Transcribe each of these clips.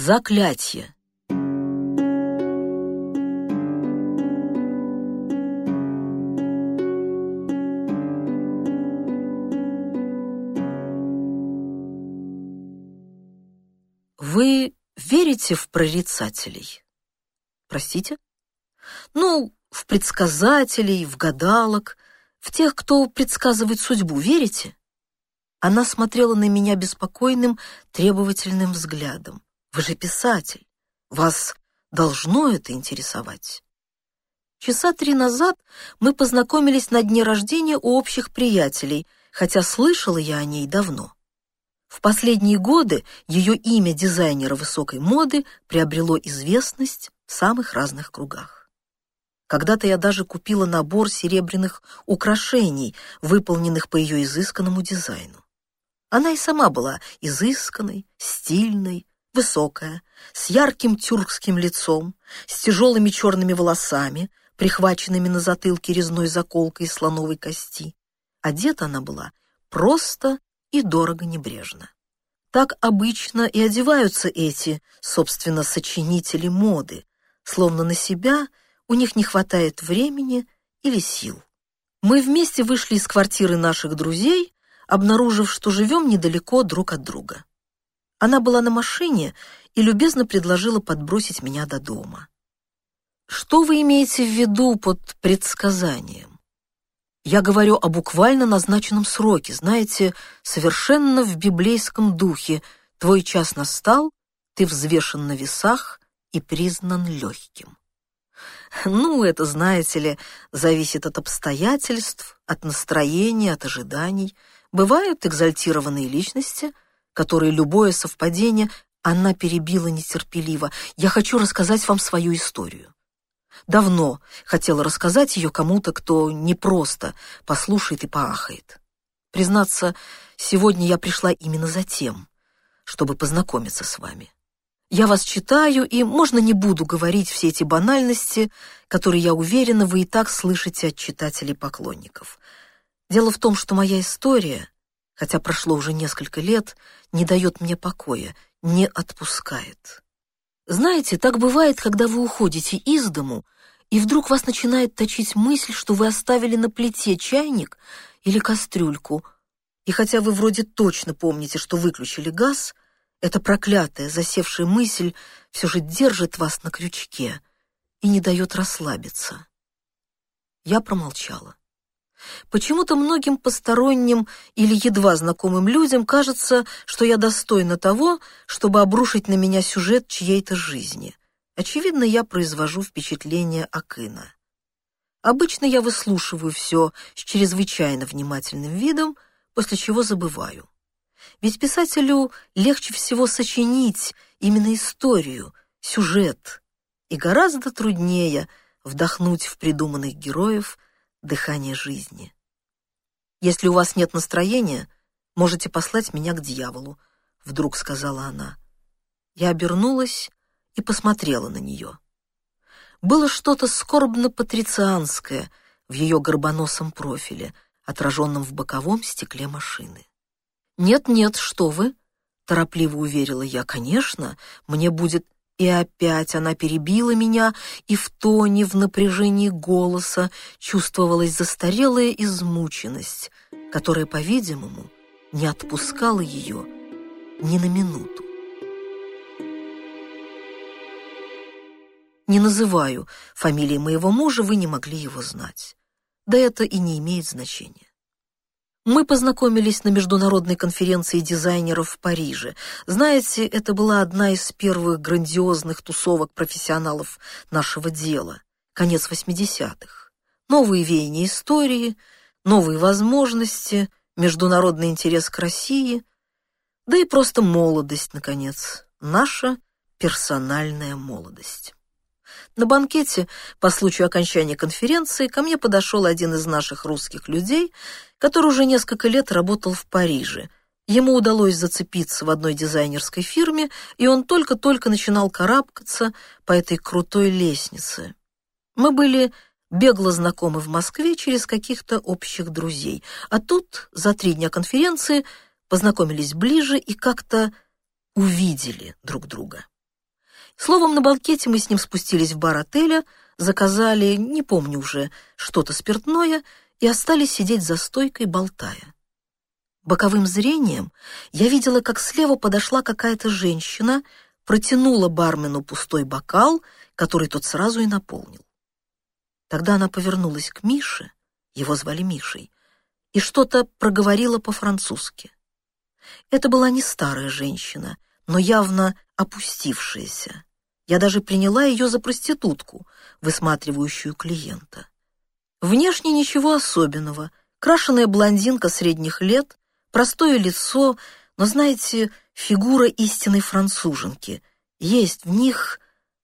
Заклятие. Вы верите в прорицателей? Простите? Ну, в предсказателей, в гадалок, в тех, кто предсказывает судьбу, верите? Она смотрела на меня беспокойным, требовательным взглядом. Вы же писатель. Вас должно это интересовать. Часа три назад мы познакомились на дне рождения у общих приятелей, хотя слышала я о ней давно. В последние годы ее имя дизайнера высокой моды приобрело известность в самых разных кругах. Когда-то я даже купила набор серебряных украшений, выполненных по ее изысканному дизайну. Она и сама была изысканной, стильной, высокая, с ярким тюркским лицом, с тяжелыми черными волосами, прихваченными на затылке резной заколкой из слоновой кости. Одета она была просто и дорого небрежно. Так обычно и одеваются эти, собственно, сочинители моды, словно на себя у них не хватает времени или сил. Мы вместе вышли из квартиры наших друзей, обнаружив, что живем недалеко друг от друга. Она была на машине и любезно предложила подбросить меня до дома. Что вы имеете в виду под предсказанием? Я говорю о буквально назначенном сроке, знаете, совершенно в библейском духе. Твой час настал, ты взвешен на весах и признан легким. Ну, это, знаете ли, зависит от обстоятельств, от настроения, от ожиданий. Бывают экзальтированные личности, которые любое совпадение она перебила нетерпеливо. Я хочу рассказать вам свою историю. Давно хотела рассказать ее кому-то, кто не просто послушает и поахает. Признаться, сегодня я пришла именно за тем, чтобы познакомиться с вами. Я вас читаю, и можно не буду говорить все эти банальности, которые, я уверена, вы и так слышите от читателей-поклонников. Дело в том, что моя история, хотя прошло уже несколько лет, не дает мне покоя, не отпускает. Знаете, так бывает, когда вы уходите из дому, и вдруг вас начинает точить мысль, что вы оставили на плите чайник или кастрюльку, и хотя вы вроде точно помните, что выключили газ, эта проклятая, засевшая мысль все же держит вас на крючке и не дает расслабиться. Я промолчала. Почему-то многим посторонним или едва знакомым людям кажется, что я достойна того, чтобы обрушить на меня сюжет чьей-то жизни. Очевидно, я произвожу впечатление Акына. Обычно я выслушиваю все с чрезвычайно внимательным видом, после чего забываю. Ведь писателю легче всего сочинить именно историю, сюжет, и гораздо труднее вдохнуть в придуманных героев – дыхание жизни. «Если у вас нет настроения, можете послать меня к дьяволу», — вдруг сказала она. Я обернулась и посмотрела на нее. Было что-то скорбно-патрицианское в ее горбоносом профиле, отраженном в боковом стекле машины. «Нет-нет, что вы!» — торопливо уверила я. «Конечно, мне будет и опять она перебила меня, и в тоне, в напряжении голоса чувствовалась застарелая измученность, которая, по-видимому, не отпускала ее ни на минуту. Не называю фамилии моего мужа, вы не могли его знать. Да это и не имеет значения. Мы познакомились на международной конференции дизайнеров в Париже. Знаете, это была одна из первых грандиозных тусовок профессионалов нашего дела. Конец 80-х. Новые веяния истории, новые возможности, международный интерес к России, да и просто молодость, наконец, наша персональная молодость. На банкете по случаю окончания конференции ко мне подошел один из наших русских людей, который уже несколько лет работал в Париже. Ему удалось зацепиться в одной дизайнерской фирме, и он только-только начинал карабкаться по этой крутой лестнице. Мы были бегло знакомы в Москве через каких-то общих друзей, а тут за три дня конференции познакомились ближе и как-то увидели друг друга. Словом, на банкете мы с ним спустились в бар отеля, заказали, не помню уже, что-то спиртное и остались сидеть за стойкой, болтая. Боковым зрением я видела, как слева подошла какая-то женщина, протянула бармену пустой бокал, который тот сразу и наполнил. Тогда она повернулась к Мише, его звали Мишей, и что-то проговорила по-французски. Это была не старая женщина, но явно опустившаяся. Я даже приняла ее за проститутку, высматривающую клиента. Внешне ничего особенного. Крашеная блондинка средних лет, простое лицо, но, знаете, фигура истинной француженки. Есть в них,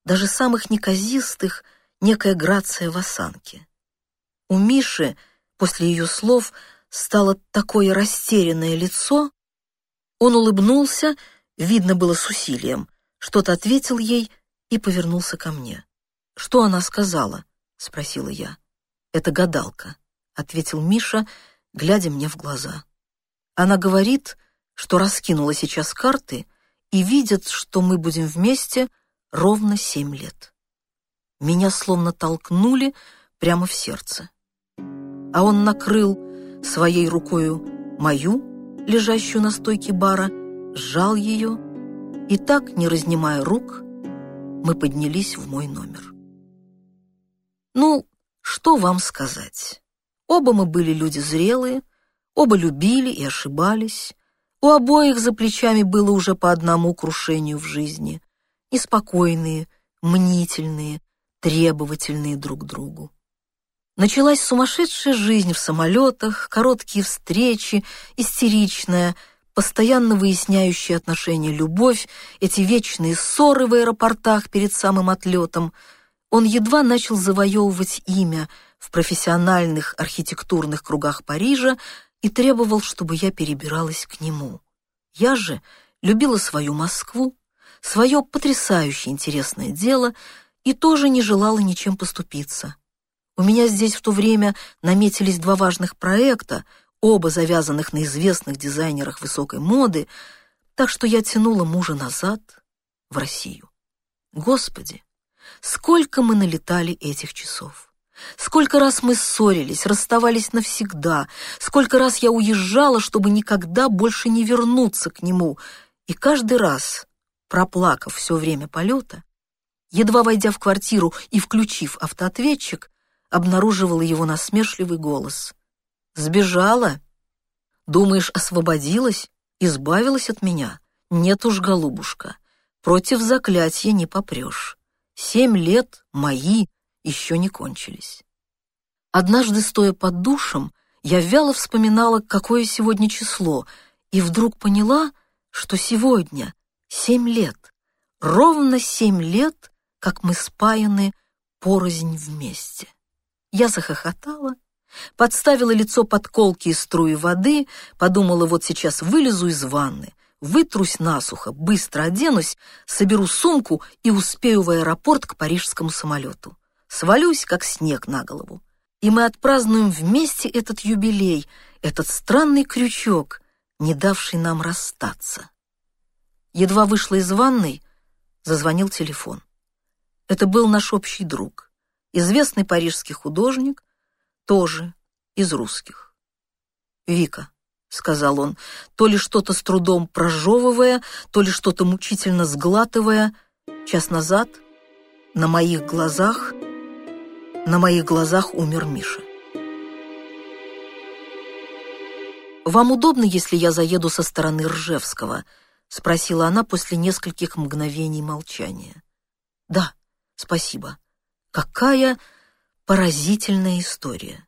даже самых неказистых, некая грация в осанке. У Миши после ее слов стало такое растерянное лицо. Он улыбнулся, видно было с усилием, что-то ответил ей и повернулся ко мне. «Что она сказала?» — спросила я. «Это гадалка», — ответил Миша, глядя мне в глаза. «Она говорит, что раскинула сейчас карты и видит, что мы будем вместе ровно семь лет». Меня словно толкнули прямо в сердце. А он накрыл своей рукою мою, лежащую на стойке бара, сжал ее, и так, не разнимая рук, мы поднялись в мой номер. Ну, что вам сказать? Оба мы были люди зрелые, оба любили и ошибались. У обоих за плечами было уже по одному крушению в жизни. Неспокойные, мнительные, требовательные друг к другу. Началась сумасшедшая жизнь в самолетах, короткие встречи, истеричная, постоянно выясняющая отношения любовь, эти вечные ссоры в аэропортах перед самым отлетом. Он едва начал завоевывать имя в профессиональных архитектурных кругах Парижа и требовал, чтобы я перебиралась к нему. Я же любила свою Москву, свое потрясающе интересное дело — и тоже не желала ничем поступиться. У меня здесь в то время наметились два важных проекта, оба завязанных на известных дизайнерах высокой моды, так что я тянула мужа назад, в Россию. Господи, сколько мы налетали этих часов! Сколько раз мы ссорились, расставались навсегда, сколько раз я уезжала, чтобы никогда больше не вернуться к нему, и каждый раз, проплакав все время полета, едва войдя в квартиру и включив автоответчик, обнаруживала его насмешливый голос. «Сбежала? Думаешь, освободилась? Избавилась от меня? Нет уж, голубушка, против заклятия не попрешь. Семь лет мои еще не кончились». Однажды, стоя под душем, я вяло вспоминала, какое сегодня число, и вдруг поняла, что сегодня семь лет, ровно семь лет как мы спаяны порознь вместе. Я захохотала, подставила лицо под колкие струи воды, подумала, вот сейчас вылезу из ванны, вытрусь насухо, быстро оденусь, соберу сумку и успею в аэропорт к парижскому самолету. Свалюсь, как снег на голову. И мы отпразднуем вместе этот юбилей, этот странный крючок, не давший нам расстаться. Едва вышла из ванной, зазвонил телефон. Это был наш общий друг, известный парижский художник, тоже из русских. «Вика», — сказал он, то ли что-то с трудом прожевывая, то ли что-то мучительно сглатывая, час назад на моих глазах, на моих глазах умер Миша. «Вам удобно, если я заеду со стороны Ржевского?» — спросила она после нескольких мгновений молчания. «Да», Спасибо. Какая поразительная история.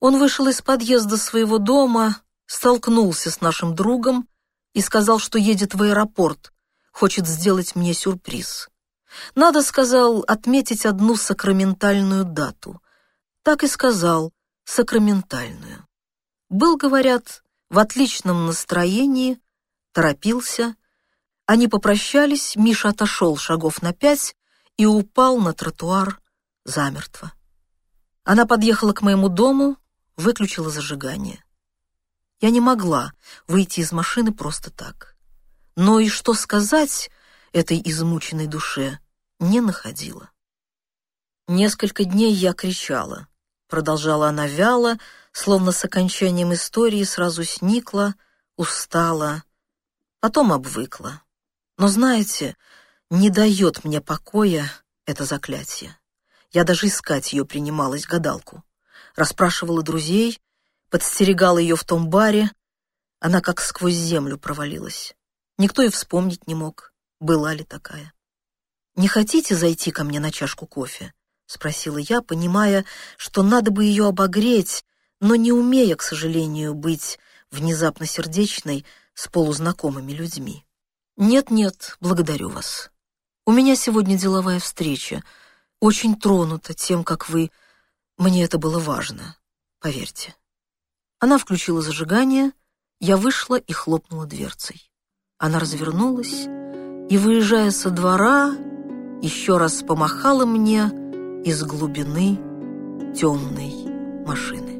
Он вышел из подъезда своего дома, столкнулся с нашим другом и сказал, что едет в аэропорт, хочет сделать мне сюрприз. Надо, сказал, отметить одну сакраментальную дату. Так и сказал, сакраментальную. Был, говорят, в отличном настроении, торопился. Они попрощались, Миша отошел шагов на пять, и упал на тротуар замертво. Она подъехала к моему дому, выключила зажигание. Я не могла выйти из машины просто так. Но и что сказать этой измученной душе не находила. Несколько дней я кричала. Продолжала она вяло, словно с окончанием истории сразу сникла, устала, потом обвыкла. Но знаете, не дает мне покоя это заклятие. Я даже искать ее принималась, гадалку. Расспрашивала друзей, подстерегала ее в том баре. Она как сквозь землю провалилась. Никто и вспомнить не мог, была ли такая. «Не хотите зайти ко мне на чашку кофе?» — спросила я, понимая, что надо бы ее обогреть, но не умея, к сожалению, быть внезапно сердечной с полузнакомыми людьми. «Нет-нет, благодарю вас. У меня сегодня деловая встреча. Очень тронута тем, как вы... Мне это было важно, поверьте». Она включила зажигание, я вышла и хлопнула дверцей. Она развернулась и, выезжая со двора, еще раз помахала мне из глубины темной машины.